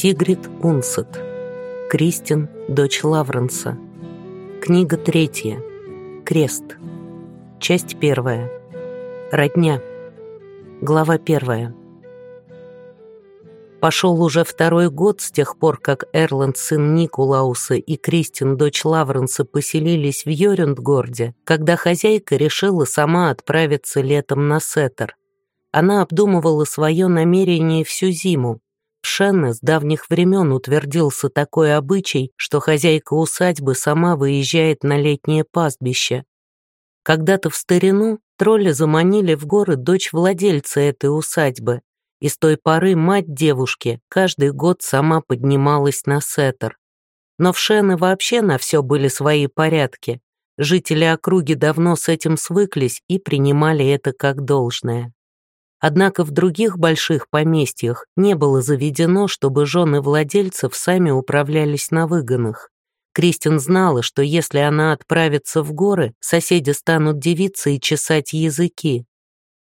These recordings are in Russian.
Сигрид Унсет. Кристин, дочь Лавренса. Книга третья. Крест. Часть первая. Родня. Глава первая. Пошел уже второй год с тех пор, как Эрланд, сын Никулауса, и Кристин, дочь Лавренса, поселились в Йорюндгорде, когда хозяйка решила сама отправиться летом на Сеттер. Она обдумывала свое намерение всю зиму, в Шенне с давних времен утвердился такой обычай, что хозяйка усадьбы сама выезжает на летнее пастбище. Когда-то в старину тролли заманили в горы дочь владельца этой усадьбы, и с той поры мать девушки каждый год сама поднималась на сеттер. Но в Шене вообще на все были свои порядки. Жители округи давно с этим свыклись и принимали это как должное. Однако в других больших поместьях не было заведено, чтобы жены владельцев сами управлялись на выгонах. Кристин знала, что если она отправится в горы, соседи станут девиться и чесать языки.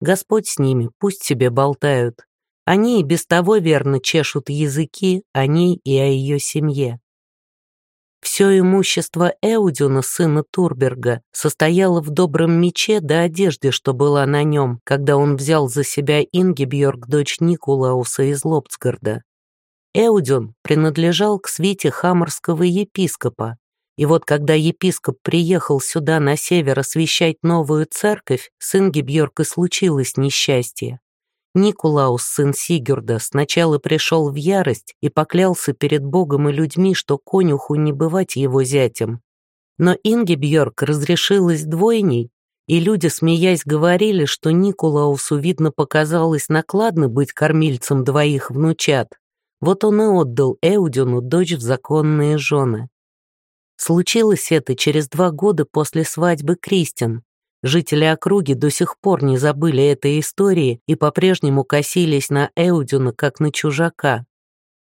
Господь с ними, пусть себе болтают. Они и без того верно чешут языки о ней и о ее семье. Все имущество Эудюна, сына Турберга, состояло в добром мече да одежде, что была на нем, когда он взял за себя Ингебьорг, дочь Никулауса из Лобцгарда. Эудюн принадлежал к свите хаморского епископа, и вот когда епископ приехал сюда на север освещать новую церковь, с Ингебьорг и случилось несчастье. Никулаус, сын Сигюрда, сначала пришел в ярость и поклялся перед Богом и людьми, что конюху не бывать его зятем. Но Ингебьорг разрешилась двойней, и люди, смеясь, говорили, что Никулаусу, видно, показалось накладно быть кормильцем двоих внучат. Вот он и отдал Эудину дочь в законные жены. Случилось это через два года после свадьбы Кристин, Жители округи до сих пор не забыли этой истории и по-прежнему косились на Эудюна как на чужака.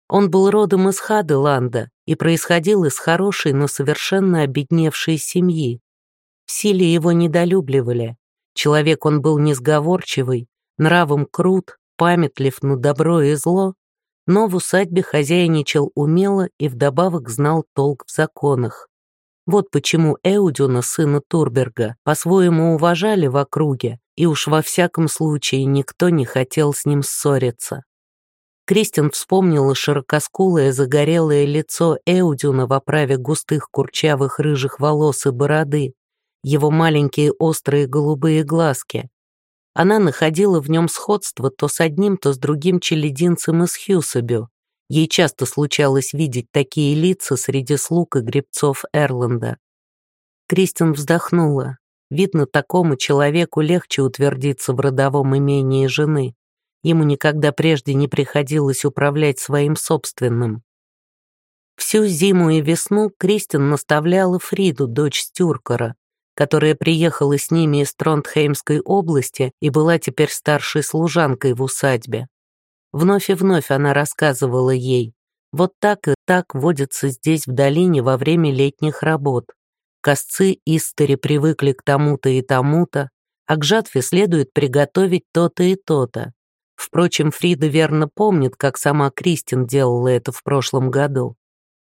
Он был родом из Хаделанда и происходил из хорошей, но совершенно обедневшей семьи. В силе его недолюбливали. Человек он был несговорчивый, нравом крут, памятлив на добро и зло, но в усадьбе хозяйничал умело и вдобавок знал толк в законах. Вот почему Эудюна, сына Турберга, по-своему уважали в округе, и уж во всяком случае никто не хотел с ним ссориться. Кристин вспомнила широкоскулое загорелое лицо Эудюна в оправе густых курчавых рыжих волос и бороды, его маленькие острые голубые глазки. Она находила в нем сходство то с одним, то с другим челединцем из Хьюсабю, Ей часто случалось видеть такие лица среди слуг и гребцов Эрланда. Кристин вздохнула. Видно, такому человеку легче утвердиться в родовом имении жены. Ему никогда прежде не приходилось управлять своим собственным. Всю зиму и весну Кристин наставляла Фриду, дочь Стюркера, которая приехала с ними из Тронтхеймской области и была теперь старшей служанкой в усадьбе. Вновь и вновь она рассказывала ей, вот так и так водятся здесь в долине во время летних работ. Косцы истори привыкли к тому-то и тому-то, а к жатве следует приготовить то-то и то-то. Впрочем, Фрида верно помнит, как сама Кристин делала это в прошлом году.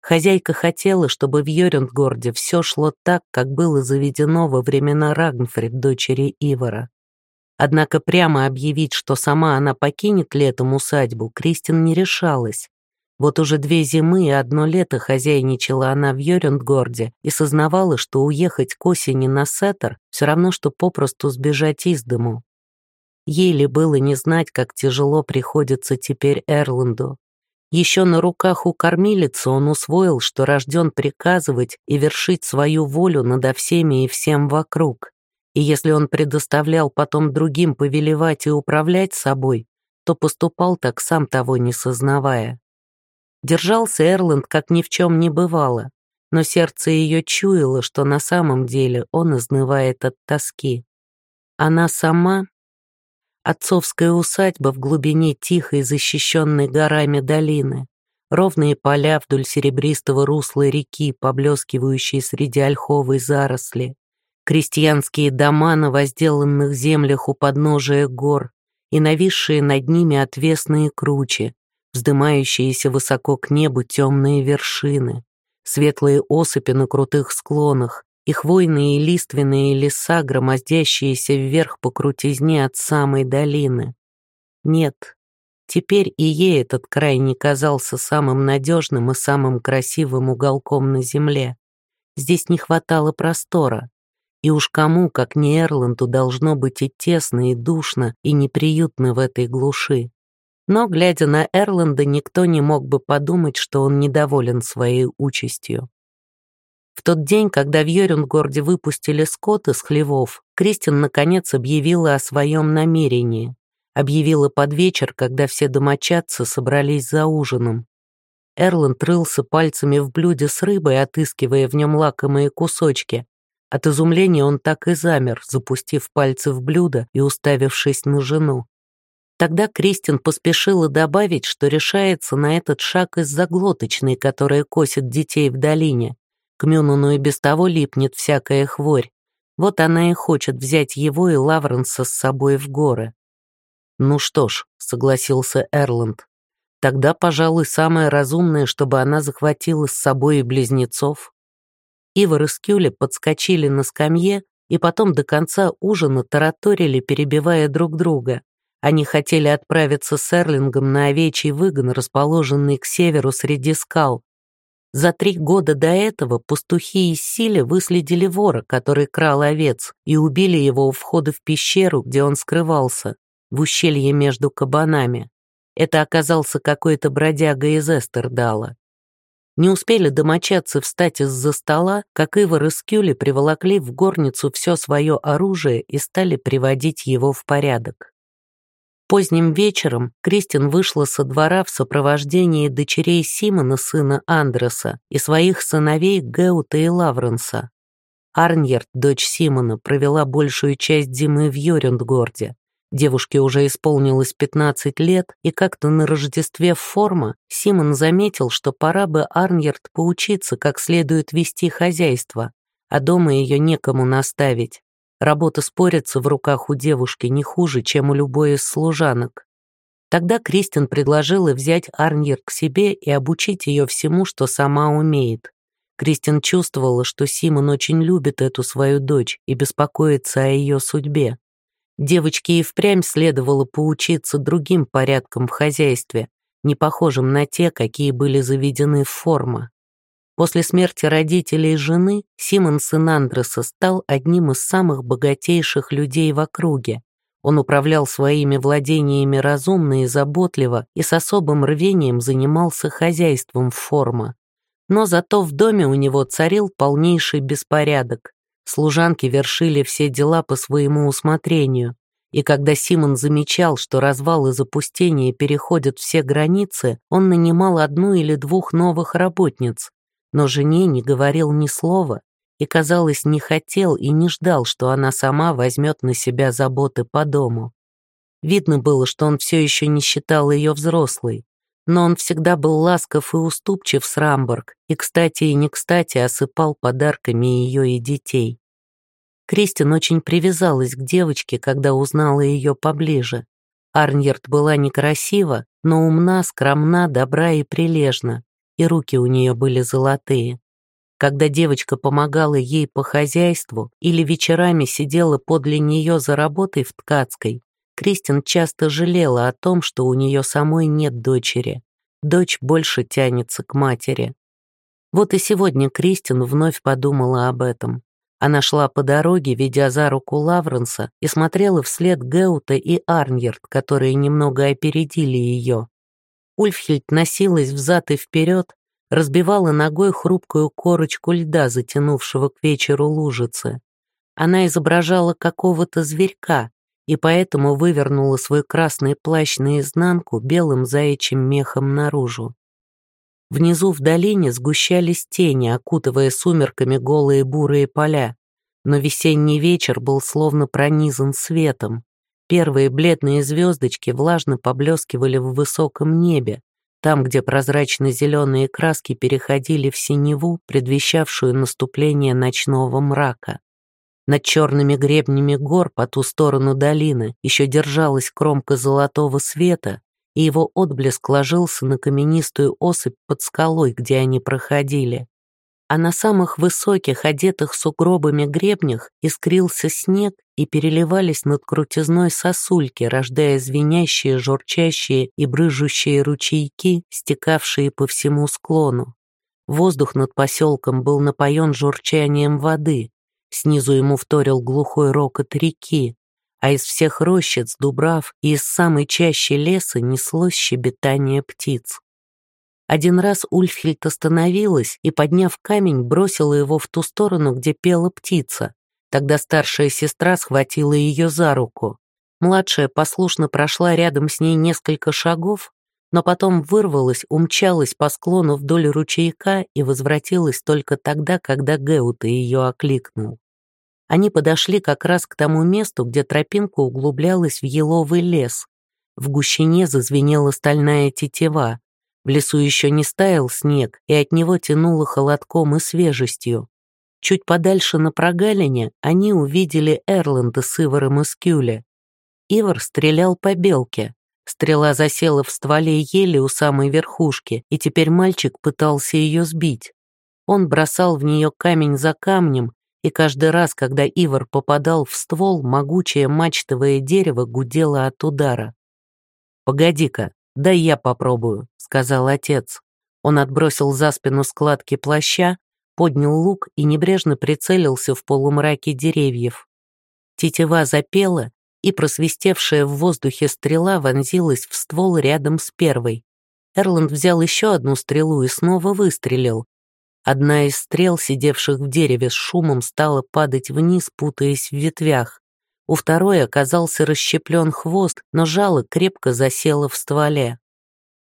Хозяйка хотела, чтобы в Йорюндгорде все шло так, как было заведено во времена Рагнфрид, дочери Ивара. Однако прямо объявить, что сама она покинет летом усадьбу, Кристин не решалась. Вот уже две зимы и одно лето хозяйничала она в Йорюндгорде и сознавала, что уехать к осени на Сеттер все равно, что попросту сбежать из дому. Ей ли было не знать, как тяжело приходится теперь Эрланду. Еще на руках у кормилицы он усвоил, что рожден приказывать и вершить свою волю надо всеми и всем вокруг и если он предоставлял потом другим повелевать и управлять собой, то поступал так сам того не сознавая. Держался Эрланд, как ни в чем не бывало, но сердце ее чуяло, что на самом деле он изнывает от тоски. Она сама — отцовская усадьба в глубине тихой, защищенной горами долины, ровные поля вдоль серебристого русла реки, поблескивающие среди ольховой заросли, крестьянские дома на возделанных землях у подножия гор и нависшие над ними отвесные кручи, вздымающиеся высоко к небу темные вершины, светлые осыпи на крутых склонах и хвойные и лиственные леса, громоздящиеся вверх по крутизне от самой долины. Нет, теперь и ей этот край не казался самым надежным и самым красивым уголком на земле. Здесь не хватало простора. И уж кому, как не Эрланду, должно быть и тесно, и душно, и неприютно в этой глуши. Но, глядя на Эрланда, никто не мог бы подумать, что он недоволен своей участью. В тот день, когда в Йорюнгорде выпустили скот из хлевов, Кристин наконец объявила о своем намерении. Объявила под вечер, когда все домочадцы собрались за ужином. Эрланд рылся пальцами в блюде с рыбой, отыскивая в нем лакомые кусочки. От изумления он так и замер, запустив пальцы в блюдо и уставившись на жену. Тогда Кристин поспешила добавить, что решается на этот шаг из-за глоточной, которая косит детей в долине. К Мюнуну и без того липнет всякая хворь. Вот она и хочет взять его и Лавренса с собой в горы. «Ну что ж», — согласился Эрланд, Тогда, пожалуй, самое разумное, чтобы она захватила с собой и близнецов. Ивар и Скюли подскочили на скамье и потом до конца ужина тараторили, перебивая друг друга. Они хотели отправиться с Эрлингом на овечий выгон, расположенный к северу среди скал. За три года до этого пастухи из Силя выследили вора, который крал овец, и убили его у входа в пещеру, где он скрывался, в ущелье между кабанами. Это оказался какой-то бродяга из Эстердала. Не успели домочадцы встать из-за стола, как Ивар и Скюли приволокли в горницу все свое оружие и стали приводить его в порядок. Поздним вечером Кристин вышла со двора в сопровождении дочерей Симона, сына Андреса, и своих сыновей Геута и Лавренса. Арньерд, дочь Симона, провела большую часть зимы в Йорюндгорде. Девушке уже исполнилось 15 лет, и как-то на Рождестве в форма Симон заметил, что пора бы Арньерд поучиться, как следует вести хозяйство, а дома ее некому наставить. Работа спорится в руках у девушки не хуже, чем у любой из служанок. Тогда Кристин предложила взять Арньер к себе и обучить ее всему, что сама умеет. Кристин чувствовала, что Симон очень любит эту свою дочь и беспокоится о ее судьбе. Девочке и впрямь следовало поучиться другим порядкам в хозяйстве, не похожим на те, какие были заведены в форма. После смерти родителей и жены Симон сын Андреса стал одним из самых богатейших людей в округе. Он управлял своими владениями разумно и заботливо и с особым рвением занимался хозяйством форма. Но зато в доме у него царил полнейший беспорядок. Служанки вершили все дела по своему усмотрению, и когда Симон замечал, что развал и запустение переходят все границы, он нанимал одну или двух новых работниц, но жене не говорил ни слова и, казалось, не хотел и не ждал, что она сама возьмет на себя заботы по дому. Видно было, что он все еще не считал ее взрослой, но он всегда был ласков и уступчив с Рамборг и, кстати и не кстати, осыпал подарками ее и детей. Кристин очень привязалась к девочке, когда узнала ее поближе. Арньерд была некрасива, но умна, скромна, добра и прилежна, и руки у нее были золотые. Когда девочка помогала ей по хозяйству или вечерами сидела подле нее за работой в ткацкой, Кристин часто жалела о том, что у нее самой нет дочери. Дочь больше тянется к матери. Вот и сегодня Кристин вновь подумала об этом. Она шла по дороге, ведя за руку Лавренса, и смотрела вслед Геута и Арньерд, которые немного опередили ее. Ульфхильд носилась взад и вперед, разбивала ногой хрупкую корочку льда, затянувшего к вечеру лужицы. Она изображала какого-то зверька, и поэтому вывернула свой красный плащ наизнанку белым заячьим мехом наружу. Внизу в долине сгущались тени, окутывая сумерками голые бурые поля. Но весенний вечер был словно пронизан светом. Первые бледные звездочки влажно поблескивали в высоком небе, там, где прозрачно-зеленые краски переходили в синеву, предвещавшую наступление ночного мрака. Над черными гребнями гор по ту сторону долины еще держалась кромка золотого света, и его отблеск ложился на каменистую осыпь под скалой, где они проходили. А на самых высоких, одетых сугробами гребнях искрился снег и переливались над крутизной сосульки, рождая звенящие, журчащие и брыжущие ручейки, стекавшие по всему склону. Воздух над поселком был напоен журчанием воды, снизу ему вторил глухой рокот реки, а из всех рощиц, дубрав и из самой чащи леса неслось щебетание птиц. Один раз Ульфхильд остановилась и, подняв камень, бросила его в ту сторону, где пела птица. Тогда старшая сестра схватила ее за руку. Младшая послушно прошла рядом с ней несколько шагов, но потом вырвалась, умчалась по склону вдоль ручейка и возвратилась только тогда, когда Геута ее окликнул. Они подошли как раз к тому месту, где тропинка углублялась в еловый лес. В гущине зазвенела стальная тетива. В лесу еще не стаял снег, и от него тянуло холодком и свежестью. Чуть подальше на прогалине они увидели Эрланда с Иваром из Кюля. Ивар стрелял по белке. Стрела засела в стволе ели у самой верхушки, и теперь мальчик пытался ее сбить. Он бросал в нее камень за камнем, и каждый раз, когда Ивар попадал в ствол, могучее мачтовое дерево гудело от удара. «Погоди-ка, дай я попробую», — сказал отец. Он отбросил за спину складки плаща, поднял лук и небрежно прицелился в полумраке деревьев. Тетива запела, и просвистевшая в воздухе стрела вонзилась в ствол рядом с первой. Эрланд взял еще одну стрелу и снова выстрелил, Одна из стрел, сидевших в дереве с шумом, стала падать вниз, путаясь в ветвях. У второй оказался расщеплен хвост, но жало крепко засело в стволе.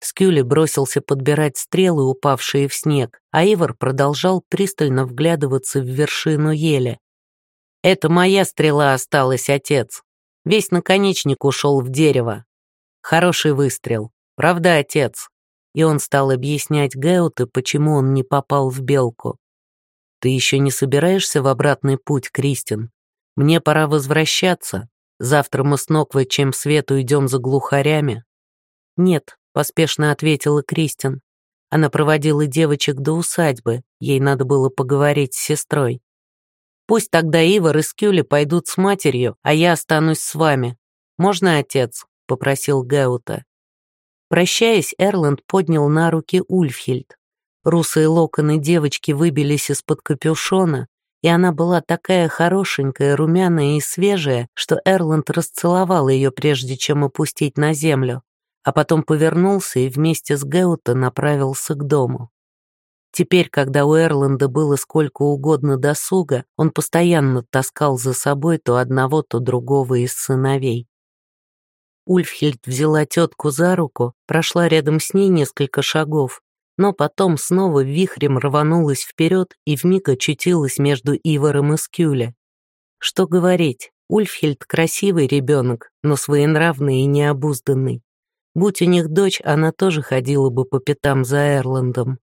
Скюли бросился подбирать стрелы, упавшие в снег, а Ивар продолжал пристально вглядываться в вершину ели. «Это моя стрела осталась, отец. Весь наконечник ушел в дерево. Хороший выстрел. Правда, отец?» и он стал объяснять Геуте, почему он не попал в белку. «Ты еще не собираешься в обратный путь, Кристин? Мне пора возвращаться. Завтра мы с Ноквой чем свет уйдем за глухарями». «Нет», — поспешно ответила Кристин. Она проводила девочек до усадьбы, ей надо было поговорить с сестрой. «Пусть тогда Ивар и Скюли пойдут с матерью, а я останусь с вами. Можно, отец?» — попросил Геута. Прощаясь, Эрланд поднял на руки Ульфхильд. Русые локоны девочки выбились из-под капюшона, и она была такая хорошенькая, румяная и свежая, что Эрланд расцеловал ее, прежде чем опустить на землю, а потом повернулся и вместе с Геута направился к дому. Теперь, когда у Эрланда было сколько угодно досуга, он постоянно таскал за собой то одного, то другого из сыновей. Ульфхильд взяла тетку за руку, прошла рядом с ней несколько шагов, но потом снова вихрем рванулась вперед и вмиг очутилась между Иваром и Скюля. Что говорить, Ульфхильд красивый ребенок, но своенравный и необузданный. Будь у них дочь, она тоже ходила бы по пятам за Эрландом.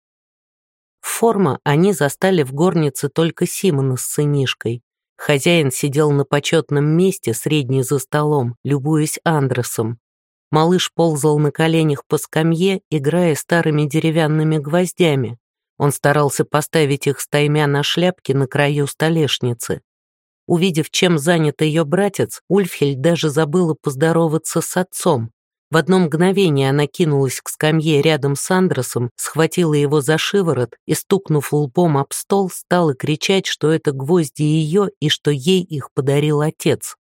Форма они застали в горнице только Симона с сынишкой. Хозяин сидел на почетном месте, средний за столом, любуясь Андресом. Малыш ползал на коленях по скамье, играя старыми деревянными гвоздями. Он старался поставить их стаймя на шляпке на краю столешницы. Увидев, чем занят ее братец, Ульфхель даже забыла поздороваться с отцом. В одно мгновение она кинулась к скамье рядом с Андросом, схватила его за шиворот и, стукнув лбом об стол, стала кричать, что это гвозди ее и что ей их подарил отец.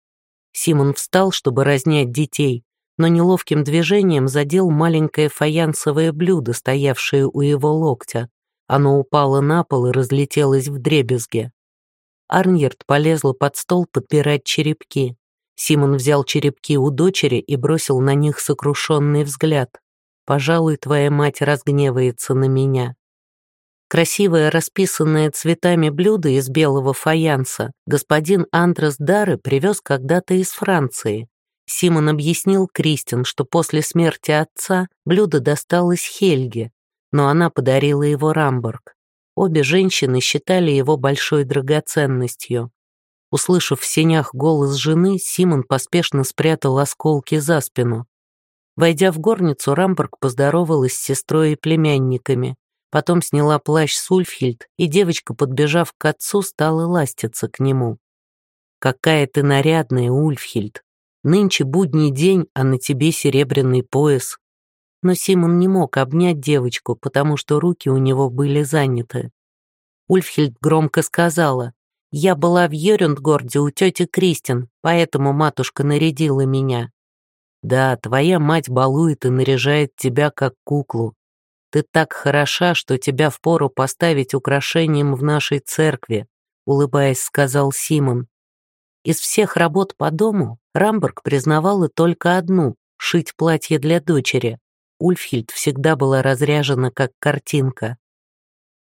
Симон встал, чтобы разнять детей, но неловким движением задел маленькое фаянсовое блюдо, стоявшее у его локтя. Оно упало на пол и разлетелось в дребезге. Арньерд полезла под стол подбирать черепки. Симон взял черепки у дочери и бросил на них сокрушенный взгляд. «Пожалуй, твоя мать разгневается на меня». Красивое расписанное цветами блюдо из белого фаянса господин Андрес Дары привез когда-то из Франции. Симон объяснил Кристин, что после смерти отца блюдо досталось Хельге, но она подарила его Рамбург. Обе женщины считали его большой драгоценностью. Услышав в сенях голос жены, Симон поспешно спрятал осколки за спину. Войдя в горницу, Рамберг поздоровалась с сестрой и племянниками. Потом сняла плащ с Ульфхильд, и девочка, подбежав к отцу, стала ластиться к нему. «Какая ты нарядная, Ульфхильд! Нынче будний день, а на тебе серебряный пояс». Но Симон не мог обнять девочку, потому что руки у него были заняты. Ульфхильд громко сказала, «Я была в Йорюндгорде у тети Кристин, поэтому матушка нарядила меня. Да, твоя мать балует и наряжает тебя как куклу. Ты так хороша, что тебя впору поставить украшением в нашей церкви, улыбаясь, сказал Симон. Из всех работ по дому Рамберг признавала только одну — шить платье для дочери. Ульфхильд всегда была разряжена, как картинка.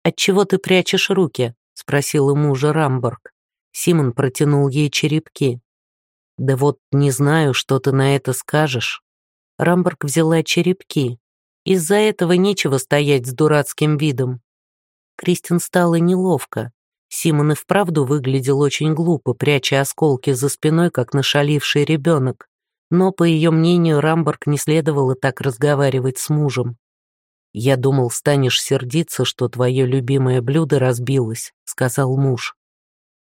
«Отчего ты прячешь руки?» — спросила мужа Рамберг. Симон протянул ей черепки. «Да вот не знаю, что ты на это скажешь». Рамберг взяла черепки. Из-за этого нечего стоять с дурацким видом. Кристин стало неловко. Симон и вправду выглядел очень глупо, пряча осколки за спиной, как нашаливший ребенок. Но, по ее мнению, Рамберг не следовало так разговаривать с мужем. «Я думал, станешь сердиться, что твое любимое блюдо разбилось», — сказал муж.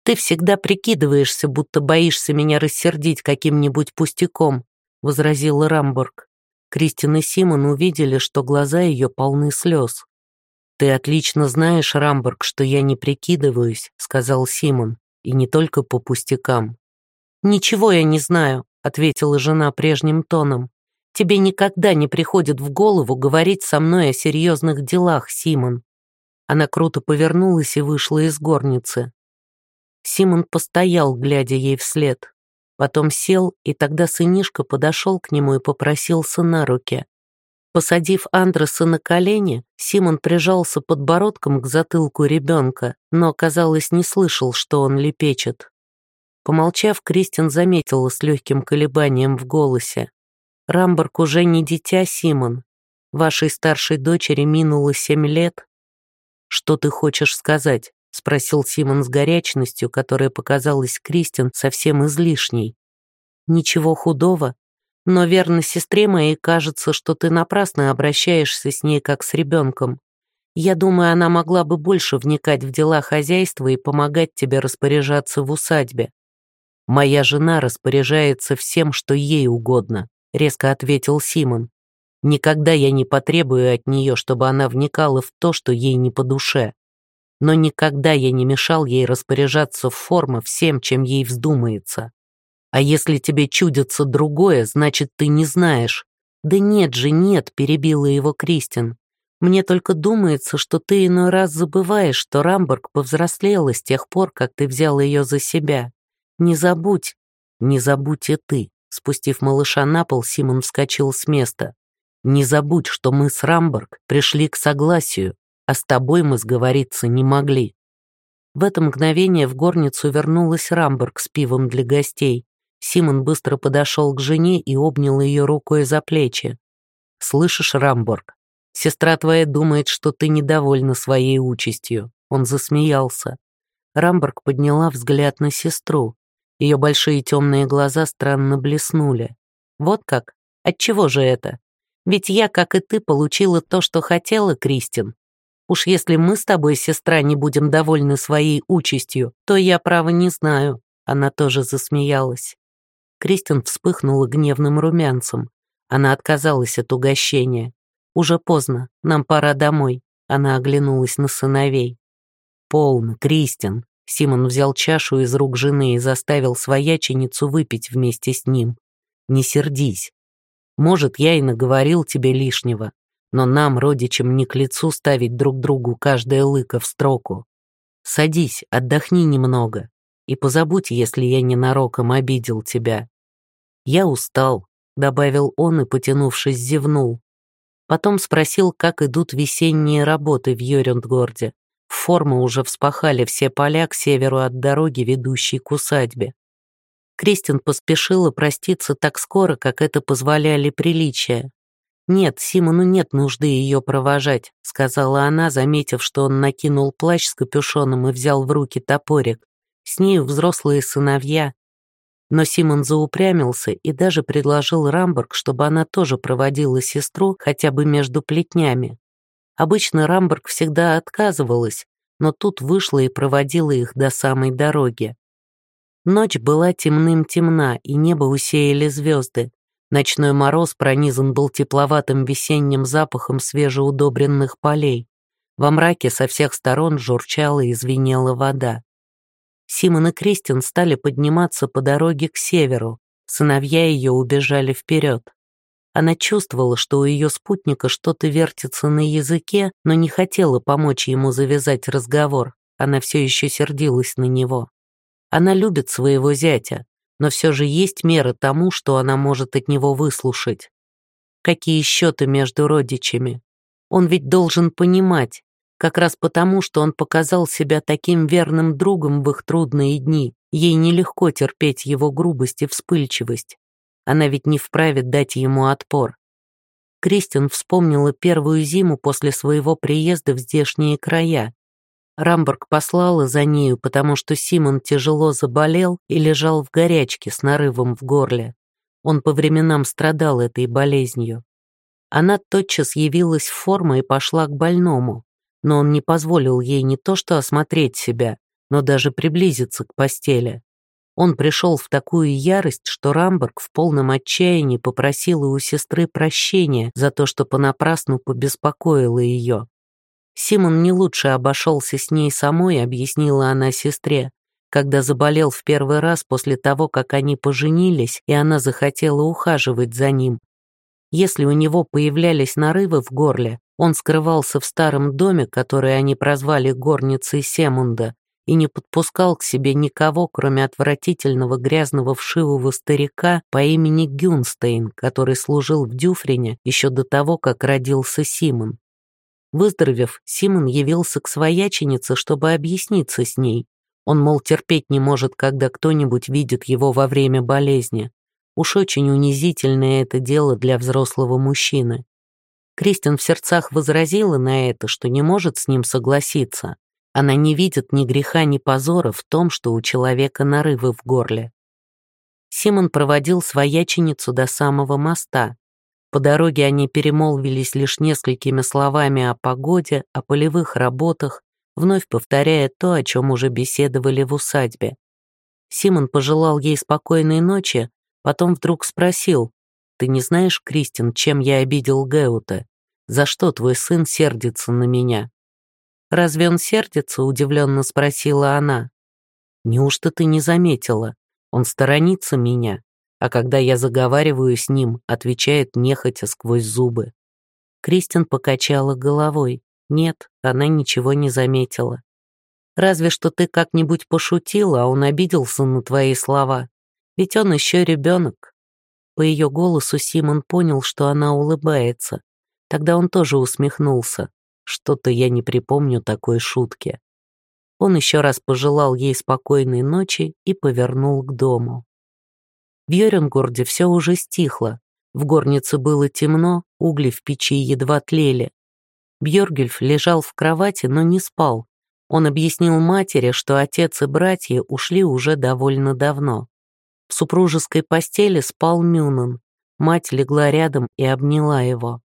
«Ты всегда прикидываешься, будто боишься меня рассердить каким-нибудь пустяком», — возразила Рамбург. Кристин и Симон увидели, что глаза ее полны слез. «Ты отлично знаешь, Рамбург, что я не прикидываюсь», — сказал Симон, «и не только по пустякам». «Ничего я не знаю», — ответила жена прежним тоном. «Тебе никогда не приходит в голову говорить со мной о серьезных делах, Симон». Она круто повернулась и вышла из горницы. Симон постоял, глядя ей вслед. Потом сел, и тогда сынишка подошел к нему и попросился на руки. Посадив Андреса на колени, Симон прижался подбородком к затылку ребенка, но, казалось, не слышал, что он лепечет. Помолчав, Кристин заметила с легким колебанием в голосе. «Рамборг уже не дитя, Симон. Вашей старшей дочери минуло семь лет. Что ты хочешь сказать?» — спросил Симон с горячностью, которая показалась Кристин совсем излишней. «Ничего худого, но верно сестре моей кажется, что ты напрасно обращаешься с ней как с ребенком. Я думаю, она могла бы больше вникать в дела хозяйства и помогать тебе распоряжаться в усадьбе. Моя жена распоряжается всем, что ей угодно», — резко ответил Симон. «Никогда я не потребую от нее, чтобы она вникала в то, что ей не по душе но никогда я не мешал ей распоряжаться в форме всем, чем ей вздумается. А если тебе чудится другое, значит, ты не знаешь. Да нет же, нет, перебила его Кристин. Мне только думается, что ты иной раз забываешь, что Рамберг повзрослела с тех пор, как ты взял ее за себя. Не забудь, не забудь и ты. Спустив малыша на пол, Симон вскочил с места. Не забудь, что мы с Рамберг пришли к согласию, а с тобой мы сговориться не могли». В это мгновение в горницу вернулась Рамберг с пивом для гостей. Симон быстро подошел к жене и обнял ее рукой за плечи. «Слышишь, Рамберг, сестра твоя думает, что ты недовольна своей участью». Он засмеялся. Рамберг подняла взгляд на сестру. Ее большие темные глаза странно блеснули. «Вот как? Отчего же это? Ведь я, как и ты, получила то, что хотела, Кристин. Уж если мы с тобой, сестра, не будем довольны своей участью, то я, право, не знаю». Она тоже засмеялась. Кристин вспыхнула гневным румянцем. Она отказалась от угощения. «Уже поздно, нам пора домой». Она оглянулась на сыновей. «Полно, Кристин». Симон взял чашу из рук жены и заставил свояченицу выпить вместе с ним. «Не сердись. Может, я и наговорил тебе лишнего, но нам, родичам, не к лицу ставить друг другу каждое лыко в строку. Садись, отдохни немного и позабудь, если я ненароком обидел тебя. Я устал, добавил он и, потянувшись, зевнул. Потом спросил, как идут весенние работы в Йорюндгорде. Формы уже вспахали все поля к северу от дороги, ведущей к усадьбе. Кристин поспешила проститься так скоро, как это позволяли приличия, «Нет, Симону нет нужды ее провожать», — сказала она, заметив, что он накинул плащ с капюшоном и взял в руки топорик. «С нею взрослые сыновья». Но Симон заупрямился и даже предложил Рамберг, чтобы она тоже проводила сестру хотя бы между плетнями. Обычно Рамберг всегда отказывалась, но тут вышла и проводила их до самой дороги. Ночь была темным-темна, и небо усеяли звезды. Ночной мороз пронизан был тепловатым весенним запахом свежеудобренных полей. Во мраке со всех сторон журчала и звенела вода. Симон и Кристин стали подниматься по дороге к северу, сыновья ее убежали вперед. Она чувствовала, что у ее спутника что-то вертится на языке, но не хотела помочь ему завязать разговор. Она все еще сердилась на него. Она любит своего зятя, но все же есть меры тому, что она может от него выслушать. Какие счеты между родичами? Он ведь должен понимать, как раз потому, что он показал себя таким верным другом в их трудные дни, ей нелегко терпеть его грубость и вспыльчивость. Она ведь не вправе дать ему отпор. Кристин вспомнила первую зиму после своего приезда в здешние края. Рамберг послала за нею, потому что Симон тяжело заболел и лежал в горячке с нарывом в горле. Он по временам страдал этой болезнью. Она тотчас явилась в форму и пошла к больному но он не позволил ей не то что осмотреть себя, но даже приблизиться к постели. Он пришел в такую ярость, что Рамберг в полном отчаянии попросила у сестры прощения за то, что понапрасну побеспокоила ее. Симон не лучше обошелся с ней самой, объяснила она сестре, когда заболел в первый раз после того, как они поженились, и она захотела ухаживать за ним. Если у него появлялись нарывы в горле, он скрывался в старом доме, который они прозвали горницей Семунда, и не подпускал к себе никого, кроме отвратительного грязного вшивого старика по имени Гюнстейн, который служил в Дюфрине еще до того, как родился Симон. Выздоровев, Симон явился к свояченице, чтобы объясниться с ней. Он, мол, терпеть не может, когда кто-нибудь видит его во время болезни. Уж очень унизительное это дело для взрослого мужчины. Кристин в сердцах возразила на это, что не может с ним согласиться. Она не видит ни греха, ни позора в том, что у человека нарывы в горле. Симон проводил свояченицу до самого моста. По дороге они перемолвились лишь несколькими словами о погоде, о полевых работах, вновь повторяя то, о чем уже беседовали в усадьбе. Симон пожелал ей спокойной ночи, потом вдруг спросил, ты не знаешь, Кристин, чем я обидел Геута? За что твой сын сердится на меня?» «Разве он сердится?» — удивленно спросила она. «Неужто ты не заметила? Он сторонится меня, а когда я заговариваю с ним, отвечает нехотя сквозь зубы». Кристин покачала головой. Нет, она ничего не заметила. Разве что ты как-нибудь пошутила, а он обиделся на твои слова. Ведь он еще ребенок. По ее голосу Симон понял, что она улыбается. Тогда он тоже усмехнулся. Что-то я не припомню такой шутки. Он еще раз пожелал ей спокойной ночи и повернул к дому. В Йоренгорде все уже стихло. В горнице было темно, угли в печи едва тлели. Бьоргельф лежал в кровати, но не спал. Он объяснил матери, что отец и братья ушли уже довольно давно. В супружеской постели спал Мюнан. Мать легла рядом и обняла его.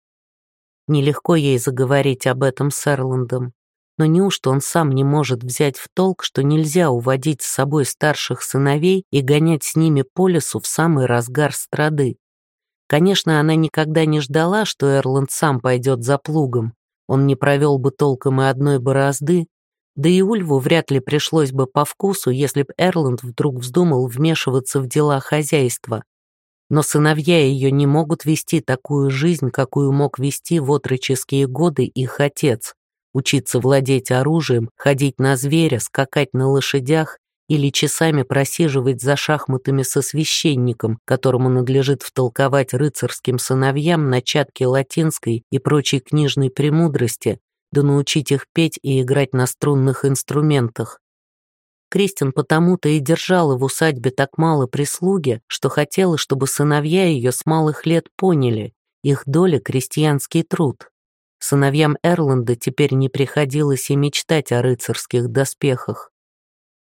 Нелегко ей заговорить об этом с Эрландом. Но неужто он сам не может взять в толк, что нельзя уводить с собой старших сыновей и гонять с ними по лесу в самый разгар страды? Конечно, она никогда не ждала, что Эрланд сам пойдет за плугом. Он не провел бы толком и одной борозды, да и Ульву вряд ли пришлось бы по вкусу, если б Эрланд вдруг вздумал вмешиваться в дела хозяйства. Но сыновья ее не могут вести такую жизнь, какую мог вести в отроческие годы их отец. Учиться владеть оружием, ходить на зверя, скакать на лошадях или часами просиживать за шахматами со священником, которому надлежит втолковать рыцарским сыновьям начатки латинской и прочей книжной премудрости, да научить их петь и играть на струнных инструментах. Кристин потому-то и держала в усадьбе так мало прислуги, что хотела, чтобы сыновья ее с малых лет поняли, их доля — крестьянский труд. Сыновьям Эрланда теперь не приходилось и мечтать о рыцарских доспехах.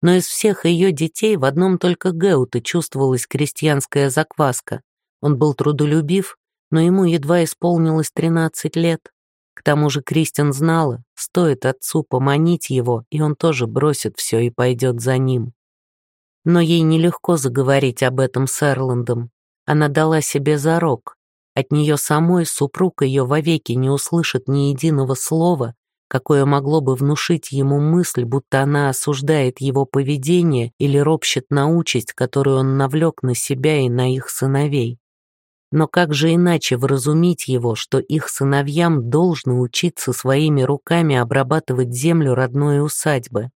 Но из всех ее детей в одном только Геуте чувствовалась крестьянская закваска. Он был трудолюбив, но ему едва исполнилось 13 лет. К тому же Кристин знала, стоит отцу поманить его, и он тоже бросит все и пойдет за ним. Но ей нелегко заговорить об этом с Эрландом. Она дала себе зарок. От нее самой супруг ее вовеки не услышит ни единого слова, какое могло бы внушить ему мысль, будто она осуждает его поведение или ропщет на участь, которую он навлек на себя и на их сыновей. Но как же иначе вразумить его, что их сыновьям должно учиться своими руками обрабатывать землю родной усадьбы?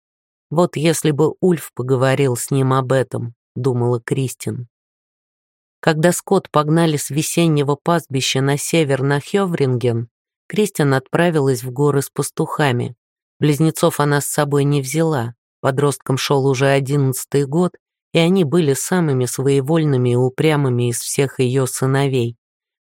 Вот если бы Ульф поговорил с ним об этом, думала Кристин. Когда скот погнали с весеннего пастбища на север на Хёвринген, Кристин отправилась в горы с пастухами. Близнецов она с собой не взяла. Подросткам шел уже одиннадцатый год, и они были самыми своевольными и упрямыми из всех ее сыновей.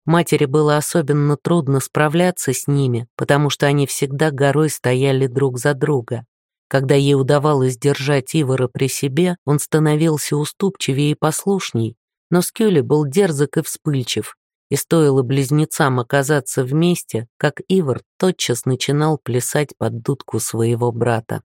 Матери было особенно трудно справляться с ними, потому что они всегда горой стояли друг за друга. Когда ей удавалось держать Ивара при себе, он становился уступчивее и послушней, но Скюли был дерзок и вспыльчив, и стоило близнецам оказаться вместе, как Ивар тотчас начинал плясать под дудку своего брата.